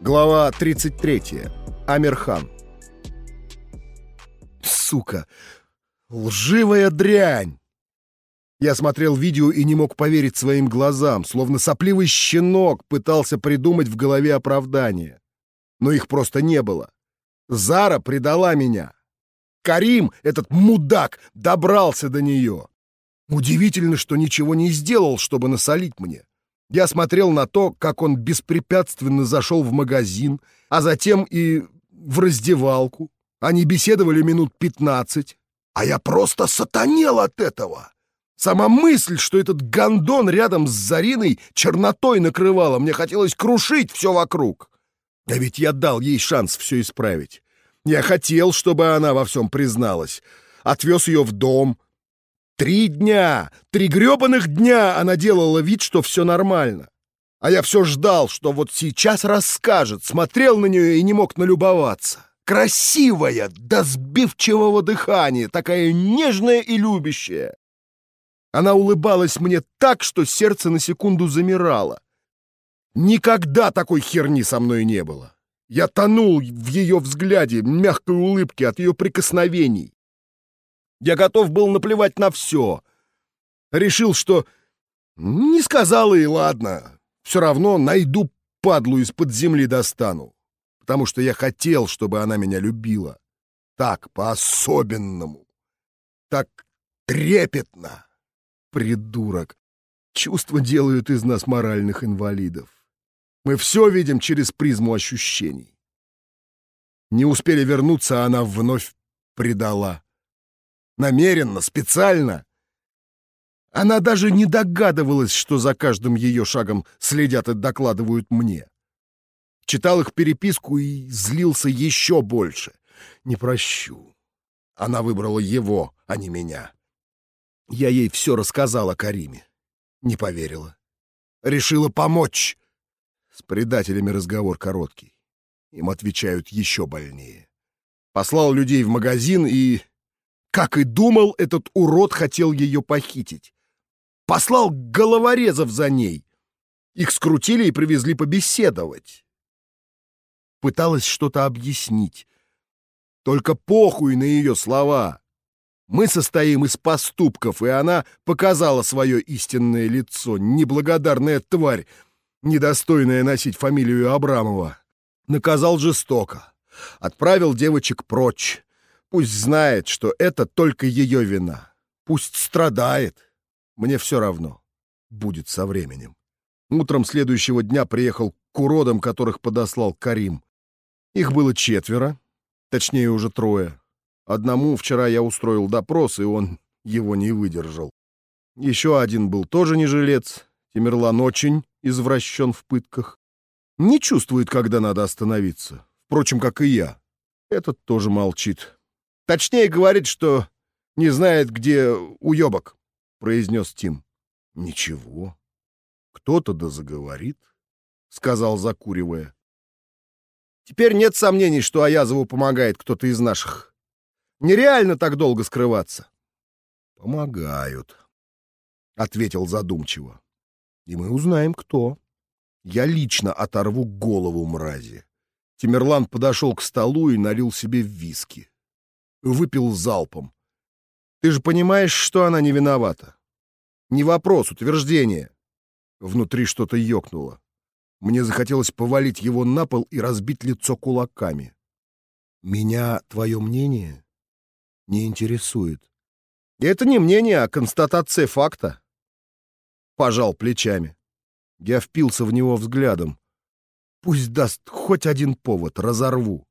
Глава 33. Амирхан. Сука! Лживая дрянь! Я смотрел видео и не мог поверить своим глазам, словно сопливый щенок пытался придумать в голове оправдание. Но их просто не было. Зара предала меня. Карим, этот мудак, добрался до нее. Удивительно, что ничего не сделал, чтобы насолить мне. Я смотрел на то, как он беспрепятственно зашел в магазин, а затем и в раздевалку. Они беседовали минут пятнадцать, а я просто сатанел от этого. Сама мысль, что этот гондон рядом с Зариной чернотой накрывала, мне хотелось крушить все вокруг. Да ведь я дал ей шанс все исправить. Я хотел, чтобы она во всем призналась. Отвез ее в дом, Три дня, три гребаных дня она делала вид, что все нормально. А я все ждал, что вот сейчас расскажет, смотрел на нее и не мог налюбоваться. Красивая, до сбивчивого дыхания, такая нежная и любящая. Она улыбалась мне так, что сердце на секунду замирало. Никогда такой херни со мной не было. Я тонул в ее взгляде, мягкой улыбке от ее прикосновений. Я готов был наплевать на все. Решил, что не сказала и ладно. Все равно найду падлу из-под земли достану. Потому что я хотел, чтобы она меня любила. Так, по-особенному. Так трепетно. Придурок. Чувства делают из нас моральных инвалидов. Мы все видим через призму ощущений. Не успели вернуться, а она вновь предала. Намеренно, специально. Она даже не догадывалась, что за каждым ее шагом следят и докладывают мне. Читал их переписку и злился еще больше. Не прощу. Она выбрала его, а не меня. Я ей все рассказал о Кариме. Не поверила. Решила помочь. С предателями разговор короткий. Им отвечают еще больнее. Послал людей в магазин и как и думал, этот урод хотел ее похитить. Послал головорезов за ней. Их скрутили и привезли побеседовать. Пыталась что-то объяснить. Только похуй на ее слова. Мы состоим из поступков, и она показала свое истинное лицо. Неблагодарная тварь, недостойная носить фамилию Абрамова. Наказал жестоко. Отправил девочек прочь. Пусть знает, что это только ее вина. Пусть страдает. Мне все равно. Будет со временем. Утром следующего дня приехал к уродам, которых подослал Карим. Их было четверо, точнее уже трое. Одному вчера я устроил допрос, и он его не выдержал. Еще один был тоже не жилец. Тимирлан очень извращен в пытках. Не чувствует, когда надо остановиться. Впрочем, как и я. Этот тоже молчит. Точнее, говорит, что не знает, где уебок, — произнес Тим. — Ничего. Кто-то да заговорит, — сказал, закуривая. Теперь нет сомнений, что Аязову помогает кто-то из наших. Нереально так долго скрываться. — Помогают, — ответил задумчиво. — И мы узнаем, кто. Я лично оторву голову мрази. Тимерлан подошел к столу и налил себе виски выпил залпом. Ты же понимаешь, что она не виновата? Не вопрос, утверждение. Внутри что-то ёкнуло. Мне захотелось повалить его на пол и разбить лицо кулаками. Меня твое мнение не интересует. Это не мнение, а констатация факта. Пожал плечами. Я впился в него взглядом. Пусть даст хоть один повод, разорву.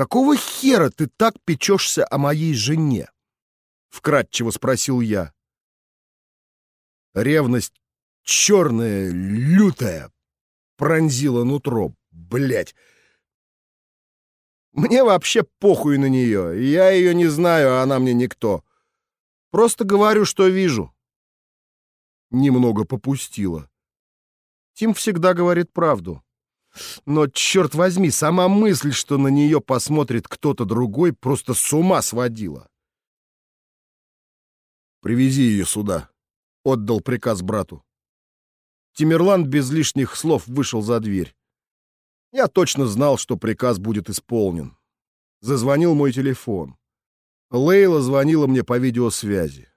«Какого хера ты так печешься о моей жене?» — вкратчиво спросил я. Ревность черная, лютая, пронзила нутро. Блять. Мне вообще похуй на нее. Я ее не знаю, а она мне никто. Просто говорю, что вижу. Немного попустила. Тим всегда говорит правду. Но, черт возьми, сама мысль, что на нее посмотрит кто-то другой, просто с ума сводила. «Привези ее сюда», — отдал приказ брату. Тимирлан без лишних слов вышел за дверь. Я точно знал, что приказ будет исполнен. Зазвонил мой телефон. Лейла звонила мне по видеосвязи.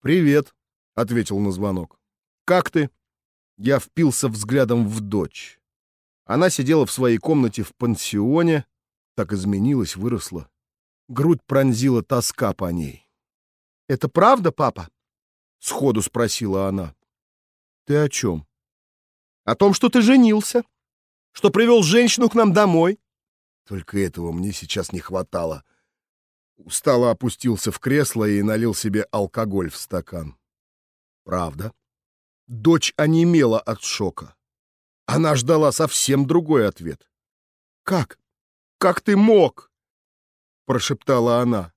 «Привет», — ответил на звонок. «Как ты?» Я впился взглядом в дочь. Она сидела в своей комнате в пансионе, так изменилась, выросла. Грудь пронзила тоска по ней. «Это правда, папа?» — сходу спросила она. «Ты о чем?» «О том, что ты женился, что привел женщину к нам домой». Только этого мне сейчас не хватало. Устало опустился в кресло и налил себе алкоголь в стакан. Правда. Дочь онемела от шока. Она ждала совсем другой ответ. «Как? Как ты мог?» — прошептала она.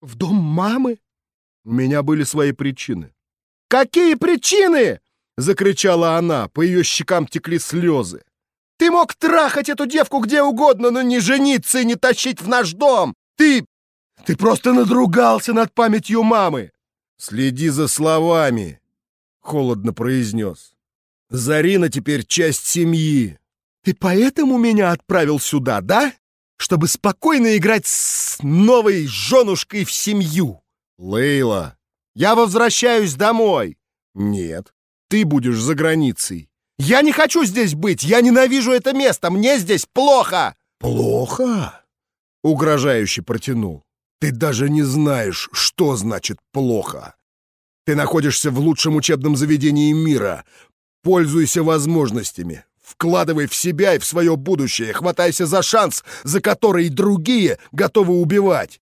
«В дом мамы?» У меня были свои причины. «Какие причины?» — закричала она. По ее щекам текли слезы. «Ты мог трахать эту девку где угодно, но не жениться и не тащить в наш дом! Ты... ты просто надругался над памятью мамы!» «Следи за словами!» — холодно произнес. «Зарина теперь часть семьи!» «Ты поэтому меня отправил сюда, да? Чтобы спокойно играть с новой женушкой в семью!» «Лейла!» «Я возвращаюсь домой!» «Нет, ты будешь за границей!» «Я не хочу здесь быть! Я ненавижу это место! Мне здесь плохо!» «Плохо?» — угрожающе протянул. «Ты даже не знаешь, что значит «плохо». Ты находишься в лучшем учебном заведении мира. Пользуйся возможностями. Вкладывай в себя и в свое будущее. Хватайся за шанс, за который другие готовы убивать.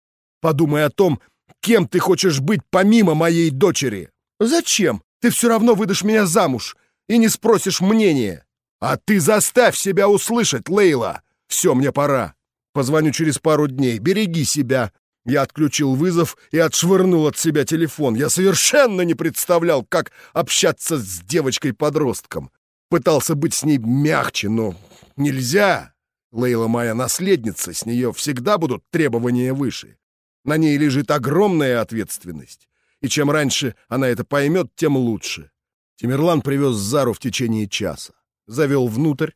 Подумай о том, Кем ты хочешь быть помимо моей дочери? Зачем? Ты все равно выдашь меня замуж и не спросишь мнения. А ты заставь себя услышать, Лейла. Все, мне пора. Позвоню через пару дней. Береги себя. Я отключил вызов и отшвырнул от себя телефон. Я совершенно не представлял, как общаться с девочкой-подростком. Пытался быть с ней мягче, но нельзя. Лейла моя наследница, с нее всегда будут требования выше. На ней лежит огромная ответственность. И чем раньше она это поймет, тем лучше. Тимирлан привез Зару в течение часа. Завел внутрь.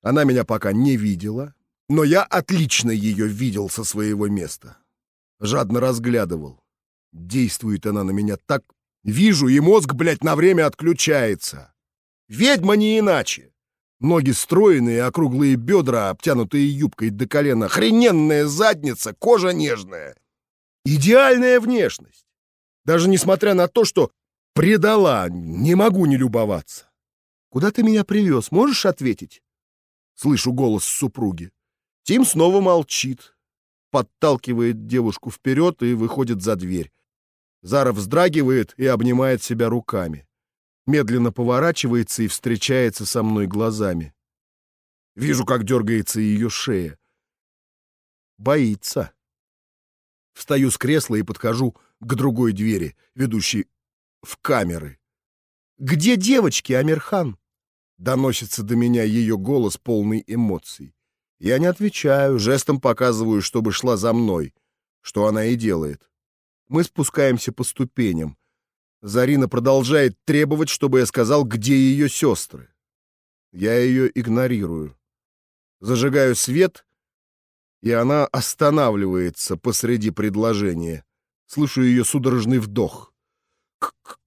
Она меня пока не видела, но я отлично ее видел со своего места. Жадно разглядывал. Действует она на меня так... Вижу, и мозг, блядь, на время отключается. Ведьма не иначе. Ноги стройные, округлые бедра, обтянутые юбкой до колена, охрененная задница, кожа нежная. Идеальная внешность. Даже несмотря на то, что предала, не могу не любоваться. Куда ты меня привез, можешь ответить? Слышу голос супруги. Тим снова молчит, подталкивает девушку вперед и выходит за дверь. Зара вздрагивает и обнимает себя руками. Медленно поворачивается и встречается со мной глазами. Вижу, как дергается ее шея. Боится. Встаю с кресла и подхожу к другой двери, ведущей в камеры. «Где девочки, Амирхан?» Доносится до меня ее голос, полный эмоций. Я не отвечаю, жестом показываю, чтобы шла за мной, что она и делает. Мы спускаемся по ступеням. Зарина продолжает требовать, чтобы я сказал, где ее сестры. Я ее игнорирую. Зажигаю свет и она останавливается посреди предложения. Слышу ее судорожный вдох.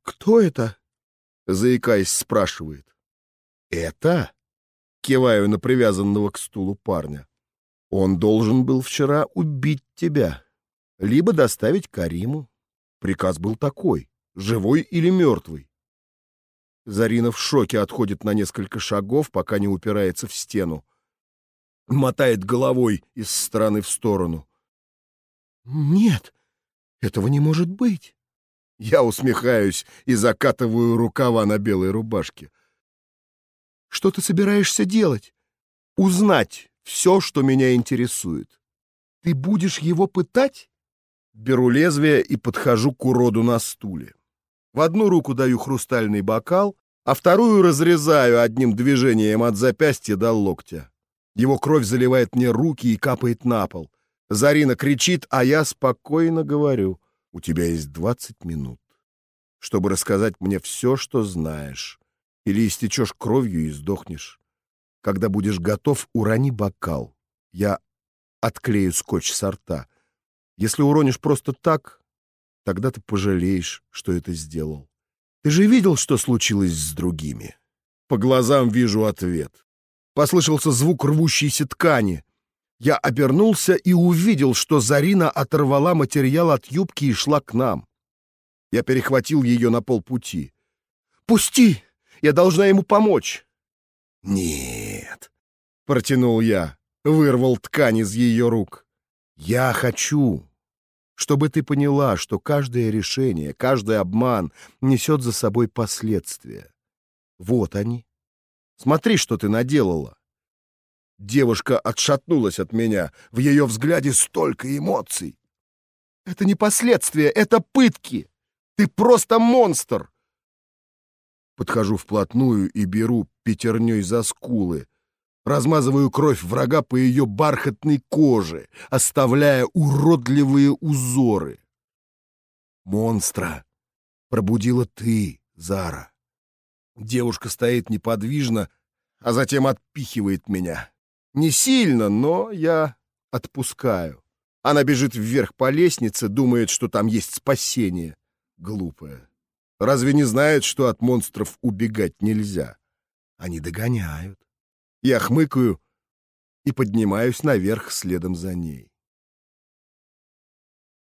«Кто это?» — заикаясь, спрашивает. «Это?» — киваю на привязанного к стулу парня. «Он должен был вчера убить тебя, либо доставить Кариму. Приказ был такой — живой или мертвый». Зарина в шоке отходит на несколько шагов, пока не упирается в стену мотает головой из стороны в сторону. «Нет, этого не может быть!» Я усмехаюсь и закатываю рукава на белой рубашке. «Что ты собираешься делать?» «Узнать все, что меня интересует. Ты будешь его пытать?» Беру лезвие и подхожу к уроду на стуле. В одну руку даю хрустальный бокал, а вторую разрезаю одним движением от запястья до локтя. Его кровь заливает мне руки и капает на пол. Зарина кричит, а я спокойно говорю. У тебя есть двадцать минут, чтобы рассказать мне все, что знаешь. Или истечешь кровью и сдохнешь. Когда будешь готов, урони бокал. Я отклею скотч с рта. Если уронишь просто так, тогда ты пожалеешь, что это сделал. Ты же видел, что случилось с другими? По глазам вижу ответ. Послышался звук рвущейся ткани. Я обернулся и увидел, что Зарина оторвала материал от юбки и шла к нам. Я перехватил ее на полпути. «Пусти! Я должна ему помочь!» «Нет!» — протянул я, вырвал ткань из ее рук. «Я хочу, чтобы ты поняла, что каждое решение, каждый обман несет за собой последствия. Вот они. Смотри, что ты наделала!» Девушка отшатнулась от меня. В ее взгляде столько эмоций. «Это не последствия, это пытки! Ты просто монстр!» Подхожу вплотную и беру пятерней за скулы. Размазываю кровь врага по ее бархатной коже, оставляя уродливые узоры. «Монстра! Пробудила ты, Зара!» Девушка стоит неподвижно, а затем отпихивает меня. Не сильно, но я отпускаю. Она бежит вверх по лестнице, думает, что там есть спасение. Глупая. Разве не знает, что от монстров убегать нельзя? Они догоняют. Я хмыкаю и поднимаюсь наверх следом за ней.